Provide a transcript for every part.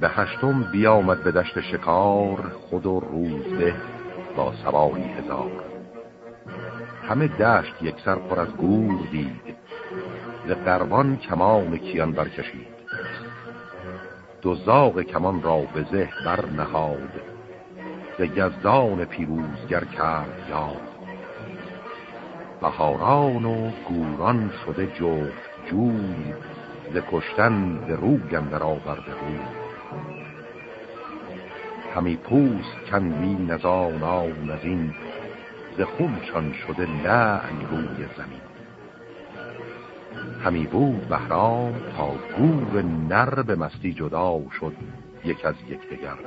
به هشتم بیامد به دشت شکار خود و روزبه با سواری هزار. همه دشت یک سر پر از گور دید ز قربان کمان کیان برکشید. دو زاغ کمان را به زه بر نهاد ز گزدان پیروزگر کرد یاد. بهاران و گوران شده جفت جوی ز کشتن به روگم در آورده بود همی پوست کندی نزان آن از این ز خونشان شده لعن روی زمین. همی بود بهرام تا گور نر به مستی جدا شد یک از یک دگر.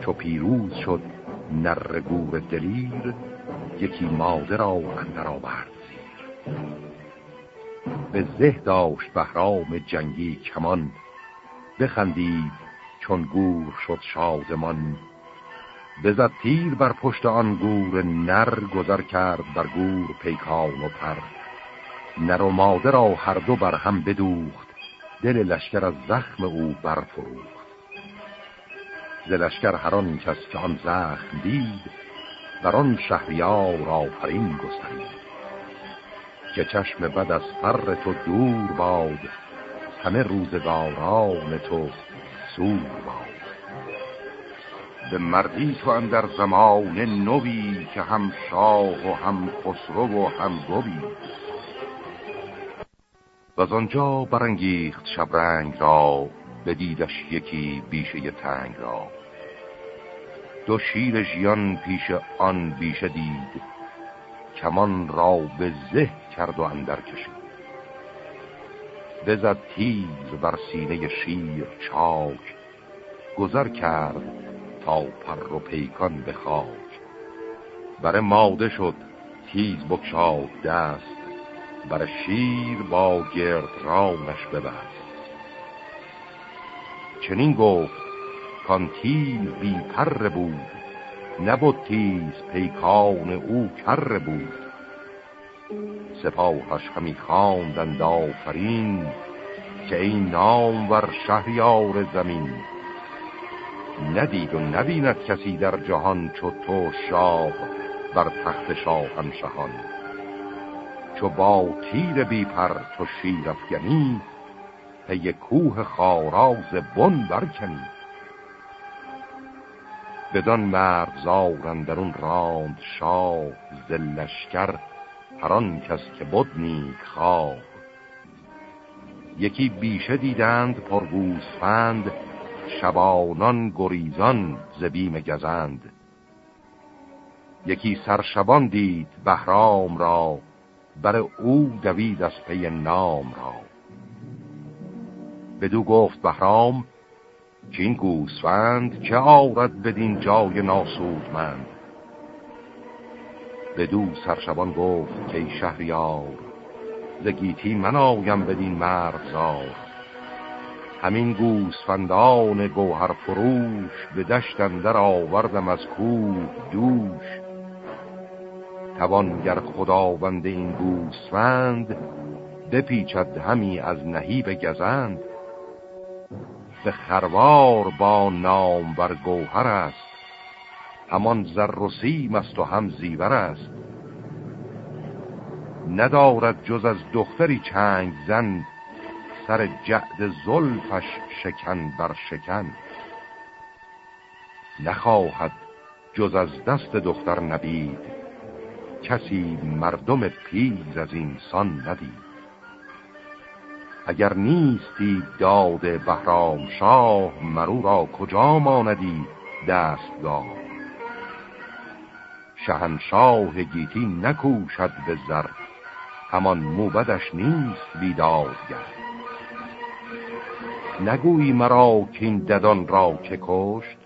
چو پیروز شد نر گور دلیر یکی ماده را اندر آورد زیر. به زه داشت بهرام جنگی کمان بخندید چون گور شد شادمان بزد تیر بر پشت آن گور نر گذر کرد بر گور پیکان و پر. نر و ماده را هر دو بر هم بدوخت دل لشکر از زخم او برفروخت. ز لشکر هران کس که آن زخم دید بر آن شهریار آفرین گسترید. که چشم بد از فر تو دور باد همه روزگاران تو باد به مردی تو اندر زمان نوی که هم شاه و هم خسرو و هم گوی. و از آنجا برانگیخت شبرنگ را بدیدش یکی بیشه تنگ را. دو شیر ژیان پیش آن بیشه دید کمان را به زه کرد و اندر کشید. بزد تیز بر سینه شیر چاک گذر کرد تا پر و پیکان به خاک. بر ماده شد تیز بکشاد دست بر شیر با گرد رانش ببست. چنین گفت کان تیل بی پر بود نبود تیز پیکان او کر بود. سپاهش همی خواندند آفرین که این نام ور شهریار زمین. ندید و نبیند کسی در جهان چو تو شاه بر تخت شاهن شهان چو با تیر بی پر تو شیر افگنی پی کوه خاراز بن برکنی. بدان مرغزار درون راند شاه زلشکر هران کس که بود نیک خواه. یکی بیشه دیدند پرگوسفند شبانان گریزان زبیم گزند. یکی سرشبان دید بهرام را بر او دوید از پی نام را. بدو گفت بهرام این گوسفند که آرد بدین جای ناسودمند؟ بدو سرشبان گفت که شهریار زگیتی من آیم بدین مرغزار همین گوسفندان گوهر فروش به دشتن در آوردم از کوه دوش. توانگر خداوند این گوسفند بپیچد همی از نهیب گزند. به خروار با نام بر گوهر است همان زر و سیم است و هم زیور است. ندارد جز از دختری چنگ زن سر جعد زلفش شکن بر شکن. نخواهد جز از دست دختر نبید کسی مردم پیز از اینسان ندید. اگر نیستی داد بهرام شاه مرو را کجا ماندی دستگاه؟ شهنشاه گیتی نکوشد به زر. همان موبدش نیست بیدادگر. نگویی مرا که این ددان را که کشت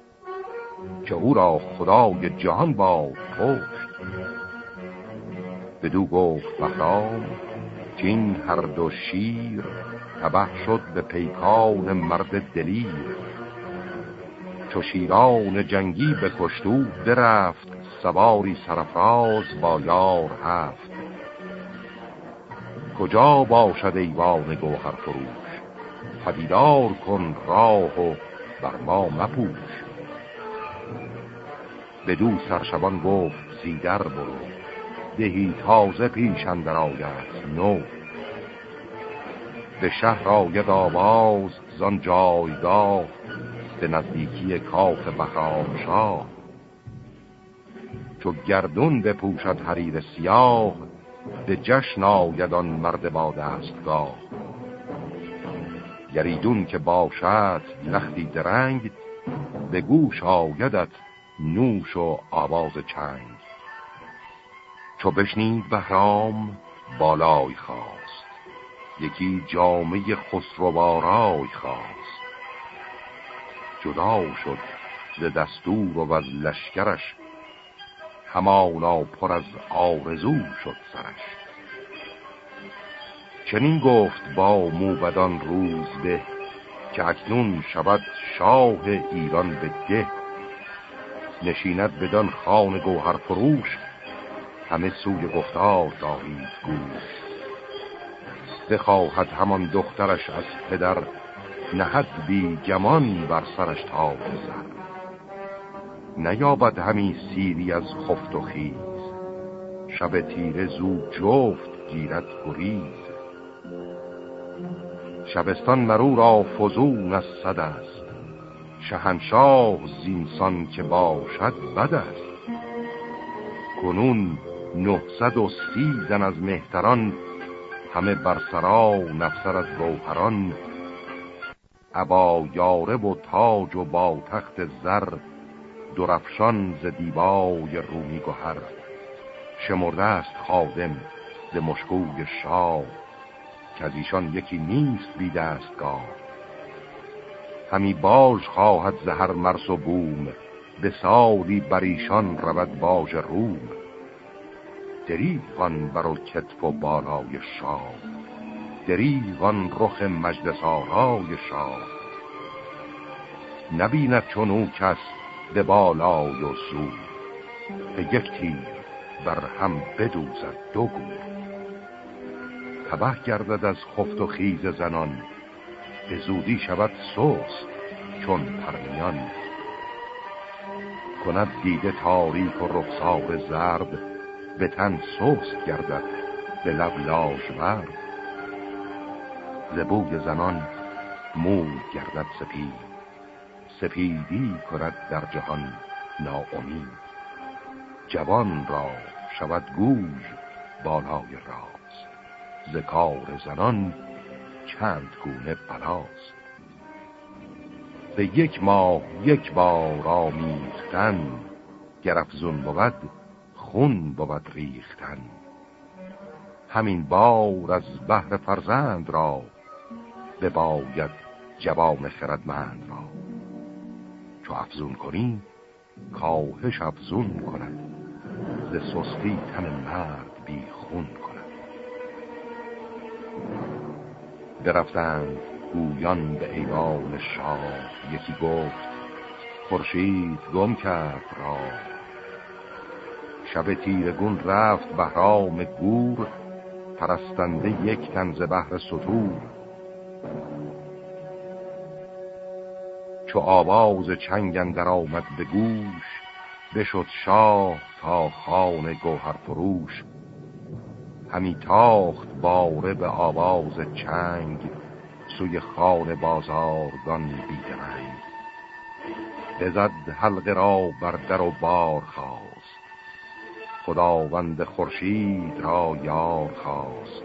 که او را خدای جهان با پشت بدو گفت بهرام که هر دو شیر تبه شد به پیکان مرد دلیر. چو شیران جنگی به کشتو درفت سواری سرفراز با یار هفت. کجا باشد ایوان گوهر فروش؟ پدیدار کن راه و بر ما مپوش. دو سرشبان گفت سیدر برو. دهی تازه پیش اندر نو. به شهر آید آواز زان جایگاه به نزدیکی کاخ بهرام شاه. چو گردون بپوشد حریر سیاه به جشن آیدان مرد با دستگاه. گریدون که باشد لختی درنگ به گوش آیدت نوش و آواز چنگ. چو بشنید بهرام بالای خواست یکی جامعه خسروارای خواست جدا شد ز دستور و از لشکرش همانا پر از آرزو شد سرش. چنین گفت با موبدان روز به که اکنون شود شاه ایران به ده نشیند بدان خان گوهر فروش همه سوی گفتار دارید گوش. بخواهد همان دخترش از پدر نهد بی گمان بر سرش تاج زر نیابد همی سیری از خفت و خیز. شب تیره زود جفت گیرد گریز. شبستان مرو را فزون از صد است. شهنشاه زینسان که باشد بد است. کنون نهصد و سی زن از مهتران همه بر سرا نفسر از گوهران. ابا یاره و تاج و با تخت زر درفشان ز دیبای رومی گوهر شمرده است خادم ز مشکوی شاه که از ایشان یکی نیست بی دستگاه. همی باج خواهد زهر مرس و بوم به سالی بر ایشان رود باج روم. دریغان بر کتف و بالای شاه دریغان رخ مجلسارای شاه. نبیند چون او کس به بالای و زود به یک تیر بر هم بدوزد دو گور تبه گردد از خفت و خیز زنان. به زودی شود سوست چون پرمیان کند دیده تاریک و رخسار زرد به تن سوست گردد به لب ورد. زبوی زنان مو گردد سپید. سپیدی کند در جهان ناامید. جوان را شود گوژ بالای راز ذکار زنان چند گونه بلاست. به یک ماه یک بار آمیختن گرفزون بود خون بود ریختن. همین بار از بحر فرزند را بباید جوان خردمند را. چو افزون کنی کاهش افزون کند. ز سستی تن مرد بی خون کند. برفتند گویان به ایوان شاه. یکی گفت خورشید گم کرد را. شب تیرگون رفت بهرام گور پرستنده یک تنز بحر سطور چو آواز چنگن در آمد به گوش بشد شاه تا خان گوهر فروش. همی تاخت باره به آواز چنگ سوی خان بازارگان بیدرنگ بزد حلقه را بر در و بار خواست خداوند خورشید را یار خواست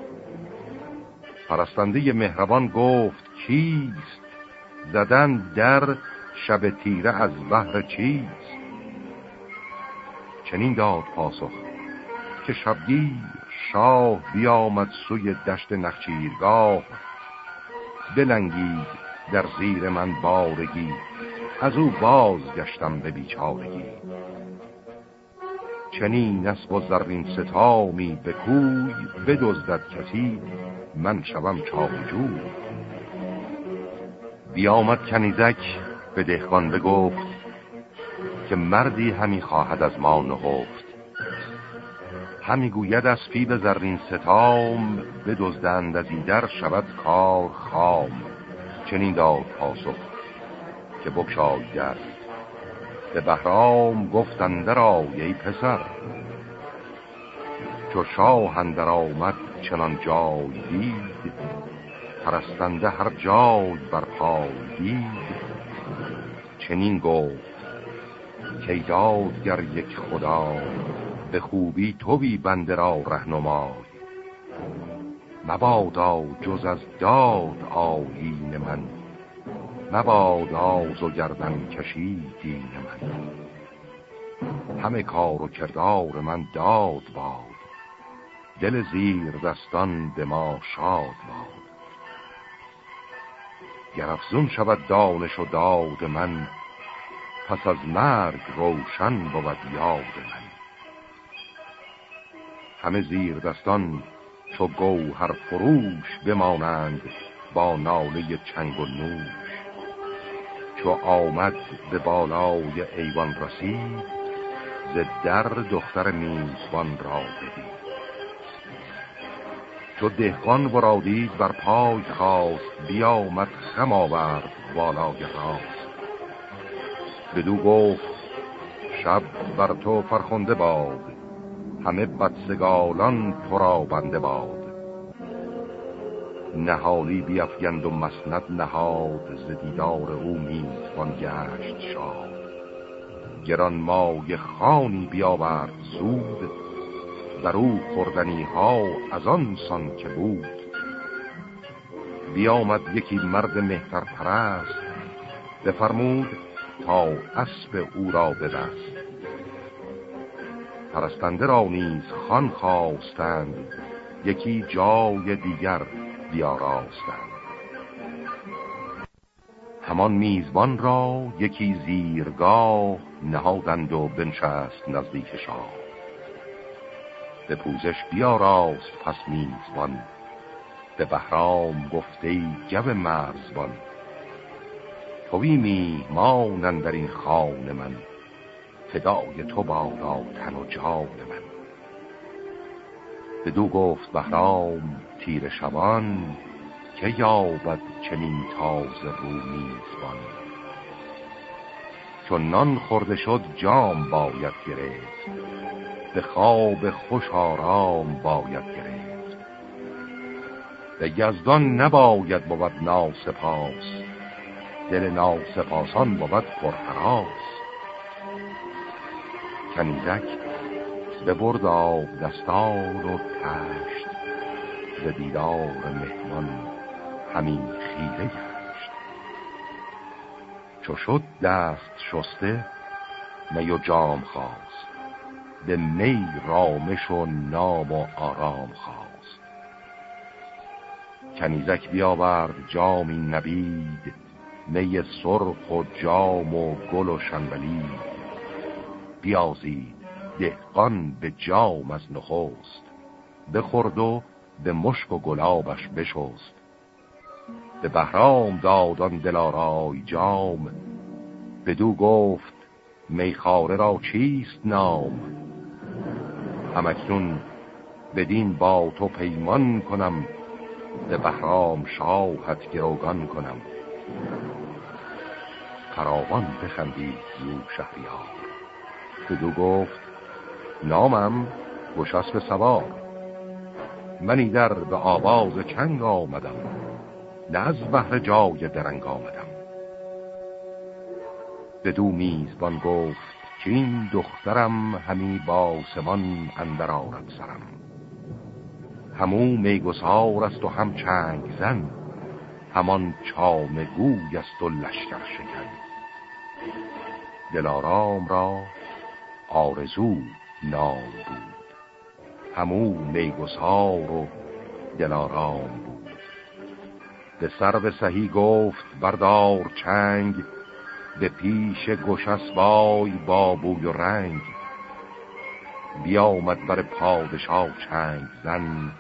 پرستنده مهربان گفت کیست؟ زدن در شب تیره از بحر چیست چنین داد پاسخ که شبگیر شاه بیامد سوی دشت نخچیرگاه. بلنگید در زیر من بارگی از او باز گشتم به بیچارگی. چنین اسب و زرین ستامی به کوی بدزدد کسی من شوم چاوجوی. بیامد کنیزک به دهقان بگفت که مردی همی خواهد از ما نهفت. همی گوید از فیب زرین ستام بدزدند از در شود کار خام. چنین داد پاسخ که بکشای در به بهرام گفتند را ای پسر. چو شاه اندر آمد چنان جای دید پرستنده هر جای بر دید چنین گفت که دادگر یک خدا به خوبی تو بی بنده را رهنمای. مبادا جز از داد آیین من. مباد آز و گردن کشید دین من. همه کار و کردار من داد باد. دل زیر دستان به ما شاد باد. گر افزون شود دانش و داد من پس از مرگ روشن بود یاد من. همه زیر دستان چو گوهر فروش بمانند با ناله چنگ و نوش. چو آمد به بالای ایوان رسید ز در دختر میزبان را بدید. چو دهقان ورادید بر پای خواست بیامد خم آورد بالای راست. بدو گفت شب بر تو فرخنده باد همه بدسگالان تو را بنده باد. نهالی بیافگند و مسند نهاد ز دیدار او میزبان گشت شاد. گران مای خانی بیاورد زود بر او خوردنی ها از آن سان که بود. بیامد یکی مرد مهتر پرست بفرمود تا اسب او را بدست پرستنده را نیز خان خواستند یکی جای دیگر بیاراستند. همان میزبان را یکی زیرگاه نهادند و بنشست نزدیک شاه. به پوزش بیاراست پس میزبان. به بهرام گفته جو مرزبان. توی میهمانن در این خان من. فدای تو بادا تن و جان من. بدو گفت بهرام تیر شبان که یابد چنین تاز رو میزبان. چون نان خورده شد جام باید گرفت. به خواب خوش آرام باید گرفت. به یزدان نباید بود ناسپاس. دل ناسپاسان بود پرحراس. کنیزک به برد آب دستان و تشت. ز دیدار مهمان همین خیره گشت. چو شد دست شسته می و جام خواست. به می رامش و نام و آرام خواست. کنیزک بیاورد جامی نبید می سرخ و جام و گل و شنبلید. بیازید دهقان به جام از نخست. بخورد و به مشک و گلابش بشست. به بهرام دادان دلارای جام. بدو گفت میخاره را چیست نام؟ همکنون بدین با تو پیمان کنم به بهرام شاهت گروگان کنم. فراوان بخندید زو شهریار. بدو گفت نامم گشاسب سوار. منی در به آواز چنگ آمدم نه از بهر جای درنگ آمدم. بدو میزبان گفت که این دخترم همی با سمان اندر آرد سرم. همو میگسار است و هم چنگ زن همان چام گوی است و لشکر شکن. دلارام را آرزو نام بود. همو میگسار و دلارام بود. به سر به سهی گفت بردار چنگ به پیش گشسبای با بوی و رنگ. بیامد بر پادشاه چنگ زن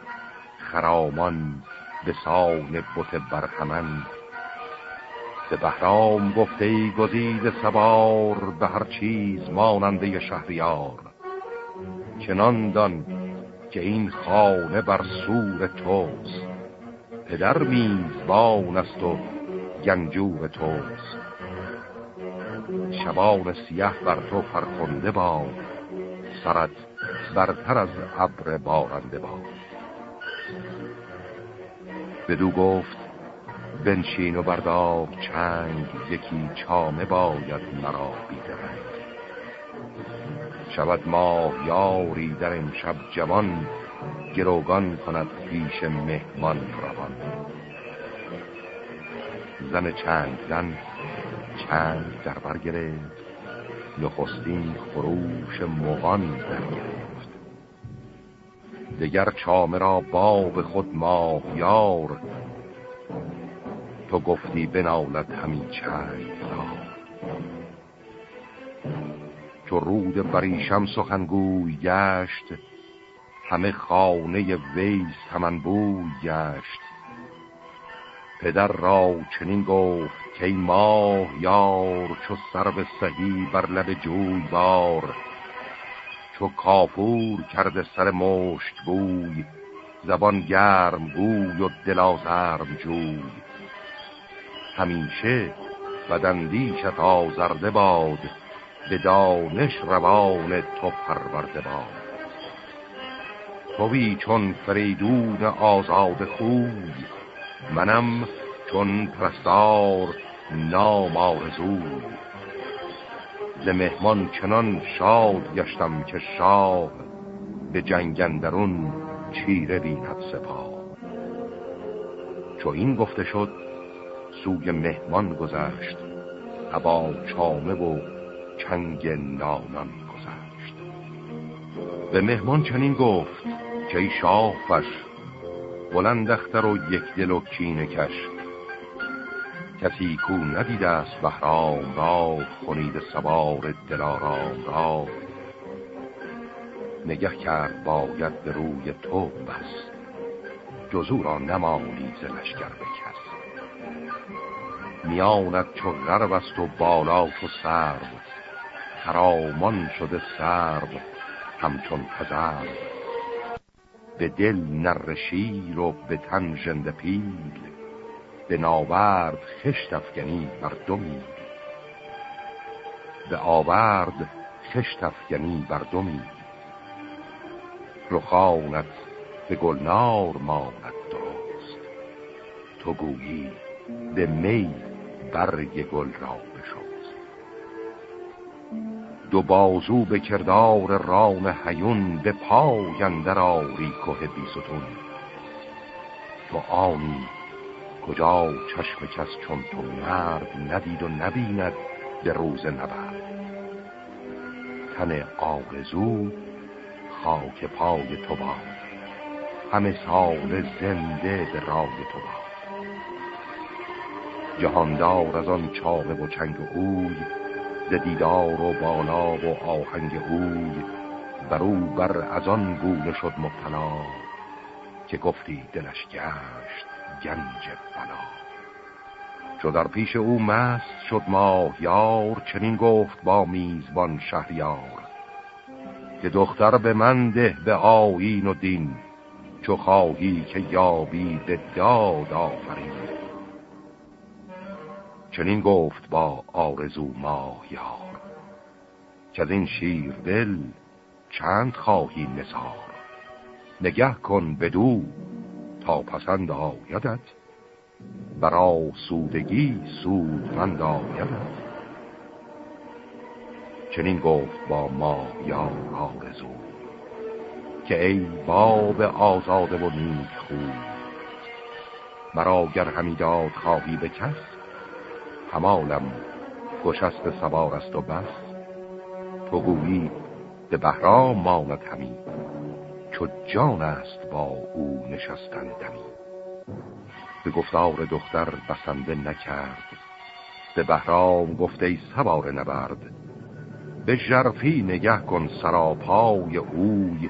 خرامان به سان بت برهمن. به بهرام گفته گزید سوار به هر چیز ماننده شهریار. چنان دان که این خانه بر سور توست. پدر میزبان است و گنجور توست. شبان سیه بر تو فرخنده با سرت برتر از ابر بارنده با بدو گفت بنشین و بردار چنگ یکی چامه باید مرا بیدرنگ. شود ماه یاری در امشب جوان گروگان کند پیش مهمان روان. زن چند زن چند در بر گرفت. نخستین خروش مغان در گرفت. دگر چامه را باب خود ماه یار. تو گفتی بنالت همین چند چو رود بریشم سخنگوی گشت همه خانه همان بوی گشت. پدر را چنین گفت که ماه یار چو سر به سهی بر لب جوی بار چو کافور کرده سر مشت بوی زبان گرم گوی و دلازرم جوی. همیشه بدندیشت آزرده باد به دانش روان تو پرورده باد. توی چون فریدون آزاد خوی منم چون پرستار نام آرزوی ز مهمان چنان شاد گشتم که شاه به جنگندرون چیره بیند سپاه. چو این گفته شد سوی مهمان گذشت ابا چامه و چنگ نانان گذشت. به مهمان چنین گفت که ای شاه فش بلند اختر و یک دل و کینه کش. کسی کو ندیده است بهرام را خونید سوار دلارام را. نگه کرد باید به روی تو بس جزو را نمانی ز لشکر بکس میانت چو غرب است و بالا چو سرب خرامان شده سرب همچون پزرب به دل نر شیر و به تن ژنده پیل به ناورد خشت افگنی بر دو به آورد خشت افگنی بر دو رخانت به گلنار ماند درست. تو گویی به می برگ گل را بشوست دو بازو به کردار رام حیون به پای اندر آری که بیستون تو آنی کجا چشم کس چون تو مرد ندید و نبیند به روز نبرد. تن آرزو خاک پای تو باد. همه سال زنده به رای تو باد. جهاندار از آن چاقه و چنگ اوی ز دیدار و بالا و آهنگ اوی برو بر از آن گونه شد مبتلا که گفتی دلش گشت گنج بلا. چو در پیش او مست شد ماه یار چنین گفت با میزبان شهریار که دختر به من ده به آیین و دین چو خواهی که یابی به داد آفرین. چنین گفت با آرزو ماه یار که از این شیر دل چند خواهی نزار. نگه کن بدو تا پسند آیدت. برا سودگی سودمند آیدت. چنین گفت با ما یا آرزو که ای باب آزاده و نیک خوب مرا گر همی داد خواهی به کس همالم گشست سوار است و بس. تو گویی به بهرام ماند همی. چو جان است با او نشستن دمی. به گفتار دختر بسنده نکرد. به بهرام گفته ای سوار نبرد به جرفی نگه کن سراپای اوی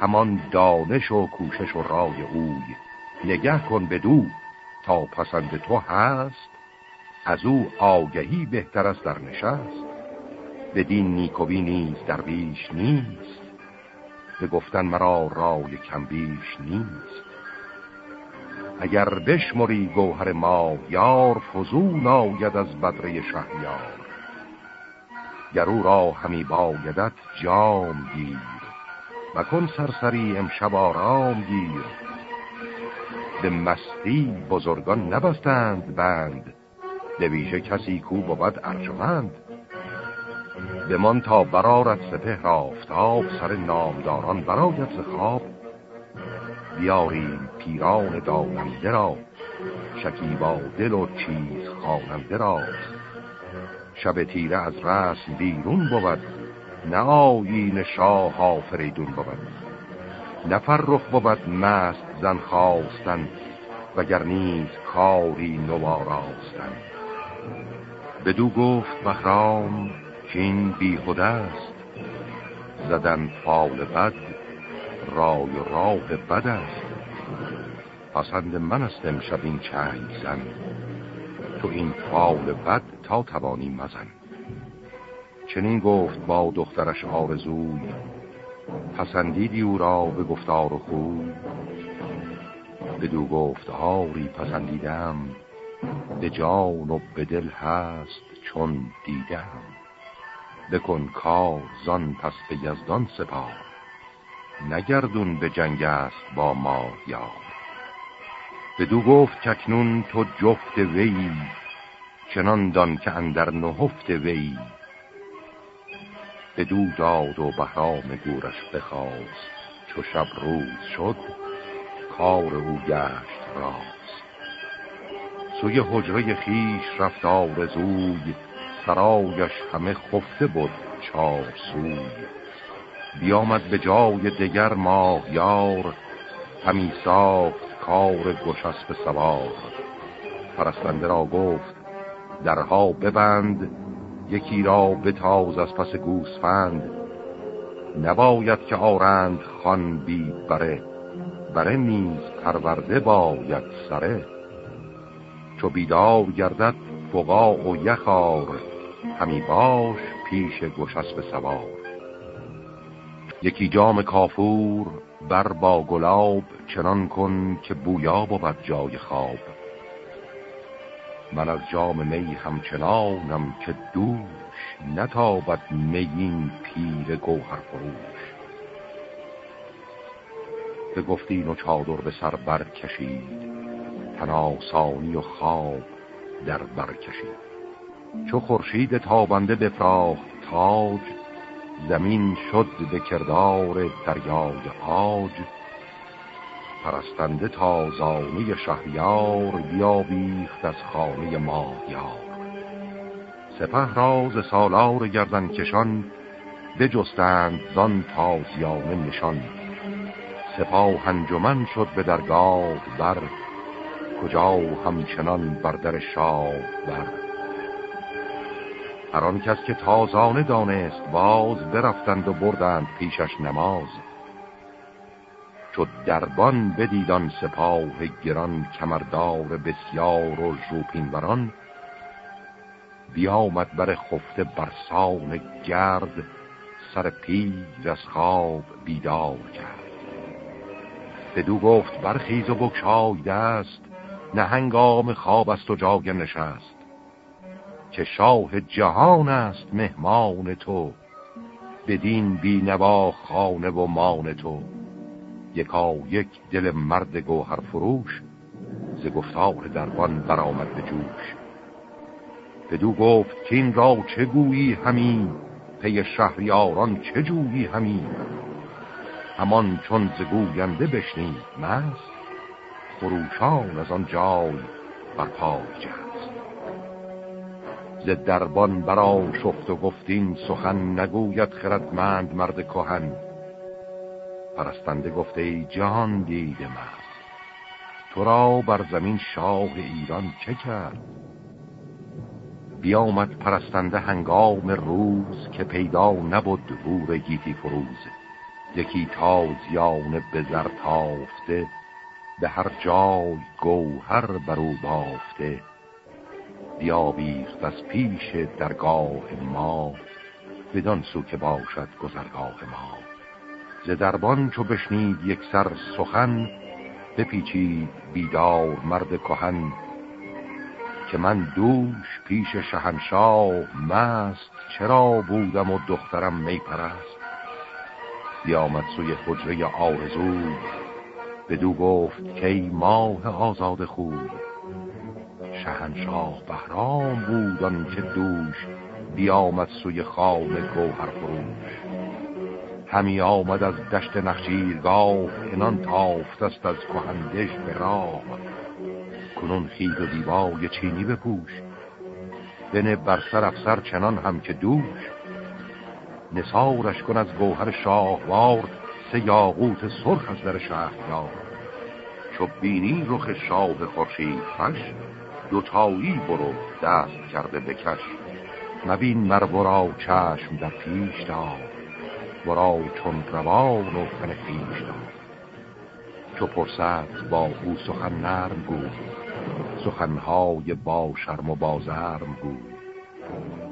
همان دانش و کوشش و رای اوی. نگه کن به دو تا پسند تو هست. از او آگهی بهتر است در نشست. بدین نیکوی نیز درویش نیست. به گفتن مرا رای کمبیش نیست. اگر بشمری گوهر ما یار فزون آید از بدره شهریار. گرو را همی بایدت جام گیر. و کن سرسری امشب آرام گیر. به مستی بزرگان نبستند بند. دویژه کسی کو بود ارجمند. بمان تا برارت سپه آفتاب سر نامداران براید خواب. بیاریم پیران داننده را شکیبا دل و چیز خواننده را. شب تیره از رسم بیرون بود نه آیین شاه آفریدون بود. نفر رخ بود مست زن خواستن وگر نیز کاری نواراستن بدو گفت بخرام که این بیهوده است. زدن فال بد رای و راه بد است. پسند من است امشب این چنگ زن. تو این فال بد تا توانی مزن. چنین گفت با دخترش آرزوی. پسندیدی او را به گفتار و خوی. بدو گفت آری پسندیدم. به جان و به دل هست چون دیدم. بکن کار زان پس به یزدان سپار. نگردون به جنگ است با ما یا بدو گفت ککنون تو جفت وی چنان دان که اندر نهفت وی. بدو داد و بهرام گورش بخواست چو شب روز شد کار او گشت راست. سوی حجره خیش رفت آرزوی سرایش همه خفته بود چار سوی بیامد به جای دگر یار همی ساخت کار گشسب سوار. پرستنده را گفت درها ببند یکی را بتاز از پس گوسفند. نباید که آرند خان بی بره بره نیز پرورده باید سره. چو بیدار گردد فقا و یخار همی باش پیش گشسب سوار. یکی جام کافور بر با گلاب چنان کن که بویا بود جای خواب. من از جام می همچنانم که دوش نتابد میین پیر گوهر فروش. به گفتین و چادر به سر برکشید تناسانی و خواب در برکشید. چو خورشید تابنده بفراخت تاج زمین شد به کردار دریای آج پرستنده تازانی شهریار بیابیخت از خانه ماهیار. سپه راز سالار گردن کشان بجستند زان تازیانه نشان. سپاه هنجمن شد به درگاه بر کجا همچنان بر در شاه بر؟ هر آن کس که تازانه دانست باز برفتند و بردند پیشش نماز. چو دربان بدیدان سپاه گران کمردار بسیار و ژوپین بیامد بر خفته برسان گرد سر پیر از خواب بیدار کرد. بدو گفت برخیز و بکشای دست نه هنگام خواب است و جاگ نشست. که شاه جهان است مهمان تو. بدین بینوا خانه و مان تو. یکا یک دل مرد گوهر فروش ز گفتار دربان برآمد به جوش. بدو گفت که این را چه گویی همین پی شهریاران چه جویی همین همان چون ز گوینده بشنید مست خروشان از آن جای بر پای ز دربان برا شفت و گفتین سخن نگوید خردمند مرد کهن. پرستنده گفته ای جهان دیده من تو را بر زمین شاه ایران چه کرد؟ بیامد پرستنده هنگام روز که پیدا نبود بور گیتی فروز. یکی تازیان به زر تافته به هر جای گوهر برو بافته. بیابیخت از پیش درگاه ما بدان سو که باشد گذرگاه ما. ز دربان چو بشنید یک سر سخن بپیچید بیدار مرد کهن. که من دوش پیش شهنشاه مست چرا بودم و دخترم می پرست. بیامد سوی حجره آرزو بدو گفت که ماه آزاد خوب. شهنشاه بهرام بودن که دوش بیامد سوی خانه گوهر فروش. همی آمد از دشت نخشیرگاه انان تافت است از کهندش به راه. کنون خید و دیبای چینی بپوش بنه بر سر افسر چنان هم که دوش. نسارش کن از گوهر شاهوار سه یاقوت سرخ از در شهریار. چو بینی رخ شاه خورشید فش دوتایی برو دست کرده بکش مبین مر برا چشم در پیش دار. برا چون روان و تن خیش دار. چو پرسد با او سخن نرم گو. سخنهای با شرم و بازرم گو.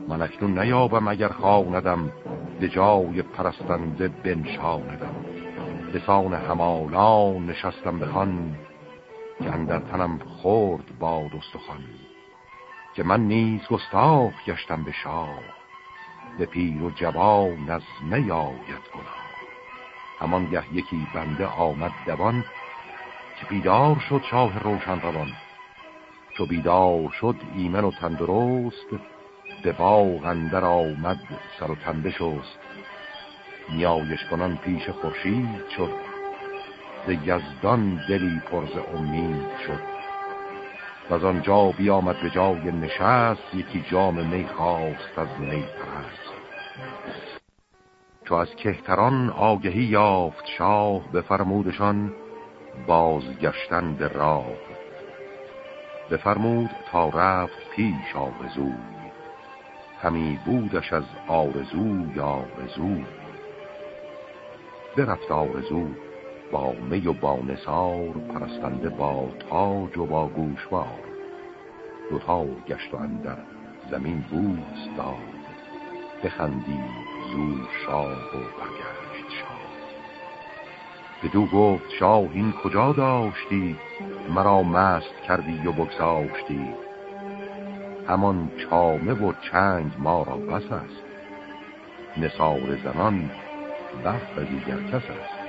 من اکنون نیابم اگر خواندم. به جای پرستنده بنشاندم. لسان همالان نشستم بخوان که اندر تنم خورد باد استخوان که من نیز گستاخ گشتم به شاه به پیر و جوان از نیاید گناه. همان گه یکی بنده آمد دوان که بیدار شد شاه روشن روان. چو بیدار شد ایمن و تندرست به باغ اندر آمد سر و تنده شست نیایش کنان پیش خورشید شد. ز یزدان دلی پرز امید شد. و از آنجا بیامد به جای نشست یکی جام می خواست از می پرست. چو از کهتران آگهی یافت شاه بفرمودشان بازگشتن به راه. بفرمود تا رفت پیش آرزوی همی بودش از آرزو یا آرزو برفت آرزو با می و با نسار پرستنده با تاج و با گوشوار. دوتا گشت و اندر زمین بوز داد بخندی زو شاه و برگشت شاه. بدو گفت شاه این کجا داشتی؟ مرا مست کردی و بگذاشتی. همان چامه و چنگ ما را بس است. نسار زنان بفت دیگر کس است.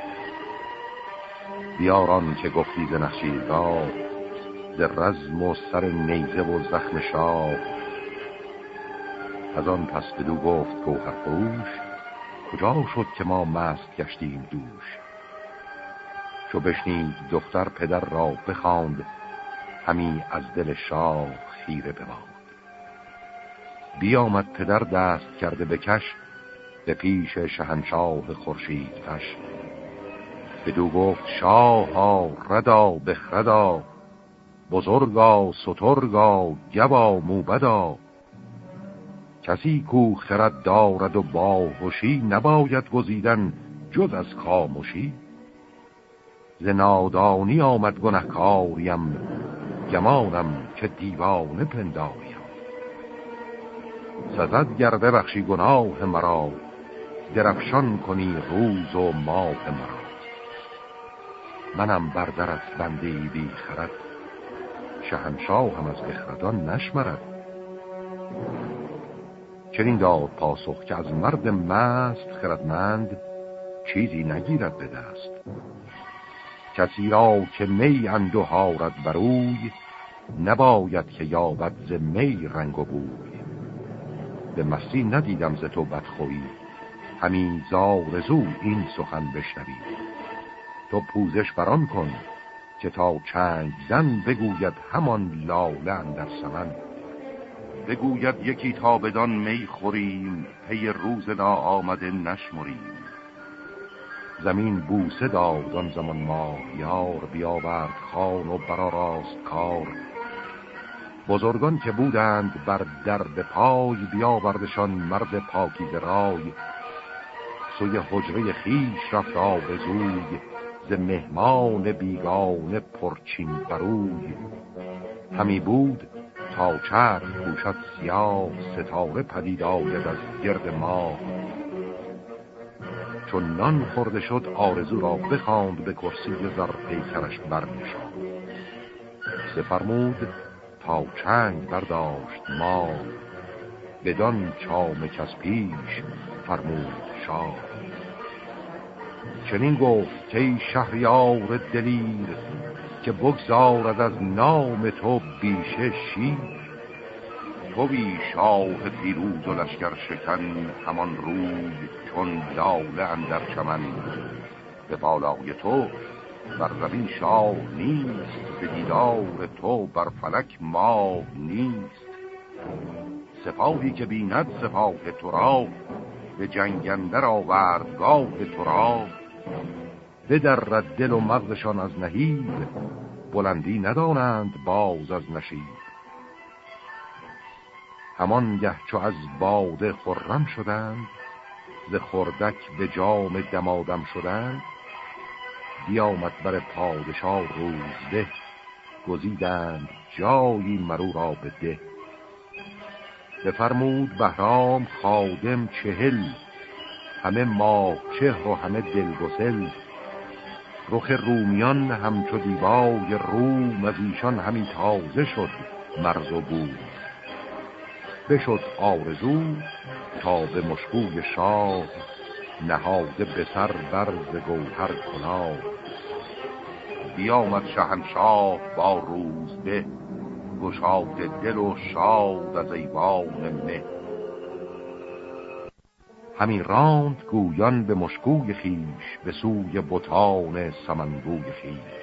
بیاران که گفتی ز نخشیرگاه ز رزم و سر نیزه و زخم شاه. از آن پس بدو گفت گوهر فروش کجا شد که ما مست گشتیم دوش؟ چو بشنید دختر پدر را بخواند همی از دل شاه خیره بماند. بیامد پدر دست کرده بکش به پیش شهنشاه خورشید فش. بدو گفت شاه ردا بخردا بزرگا سترگا گبا موبدا. کسی کو خرد دارد و باهوشی نباید گزیدن جز از کاموشی ز نادانی آمد گنهکاریم گمانم که دیوانه پنداریم. سزد گرده بخشی گناه مرا درفشان کنی روز و ماه مرا. منم بردر از بنده بی خرد. شهنشاه هم از بخردان نشمرد. چنین داد پاسخ که از مرد مست خردمند چیزی نگیرد به دست. کسی را که می اندو هارد بروی نباید که یابد ز می رنگ و بوی. به مستی ندیدم ز تو بدخویی همین زارزو این سخن بشنوید تو پوزش بران کن که تا چند زن بگوید همان لاله در سمن. بگوید یکی تا بدان می خوریم پی روز نا آمده نشمریم. زمین بوسه داد آن زمان ماه یار بیاورد خان و راست کار. بزرگان که بودند بر درد پای بیاوردشان مرد پاکیز رای. سوی حجره خیش رفت آبزوی ز مهمان بیگانه پرچین بروی. همی بود تا چرخ پوشد سیاه ستاره پدید آید از گرد ما چون نان خورده شد آرزو را بخواند به کرسی زر پیکرش برنشان بفرمود تا چنگ برداشت ما بدان چام کس پیش فرمود شاه. چنین گفت که شهریار دلیر که بگذارد از نام تو بیشه شیر. توی شاه پیروز و لشکر شکن همان روی چون لاله اندر چمن. به بالای تو بر زمین شاه نیست به دیدار تو بر فلک ماه نیست. سپاهی که بیند سپاه تو را به جنگندر آوردگاه تو را در دل و مغزشان از نهید بلندی ندانند باز از نشید همان گه چو از باده خرم شدند ز خردک به جام دمادم شدند. بیامد بر پادشاه روزده گزیدند جایی مرو را به ده. بفرمود بهرام خادم چهل. همه ماه چهر و همه دلگسل رخ رومیان همچو دیبای روم از ایشان همی تازه شد مرز و بود بشد آرزو تا به مشکوی شاه نهاده به سر برز گوهر کلاه. بیامد شهنشاه با روزده. گشاد دل و شاد از ایوان مه. همین راند گویان به مشکوی خیش به سوی بطان سمنگوی خیش.